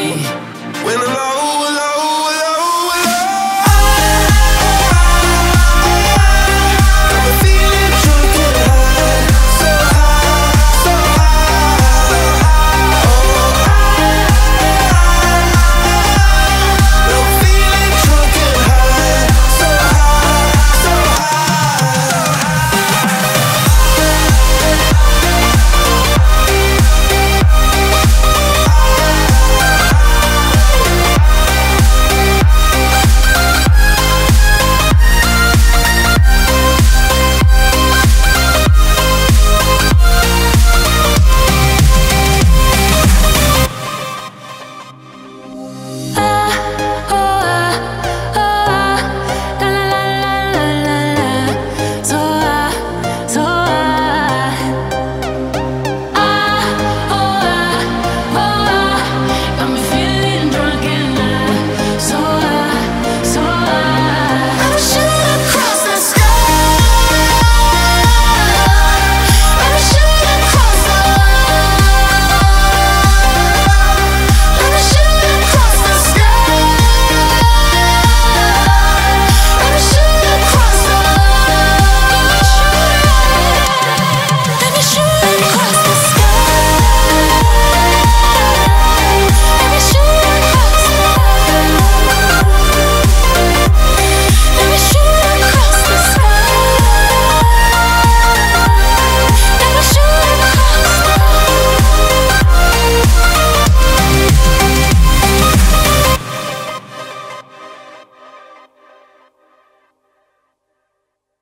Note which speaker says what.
Speaker 1: When I'm the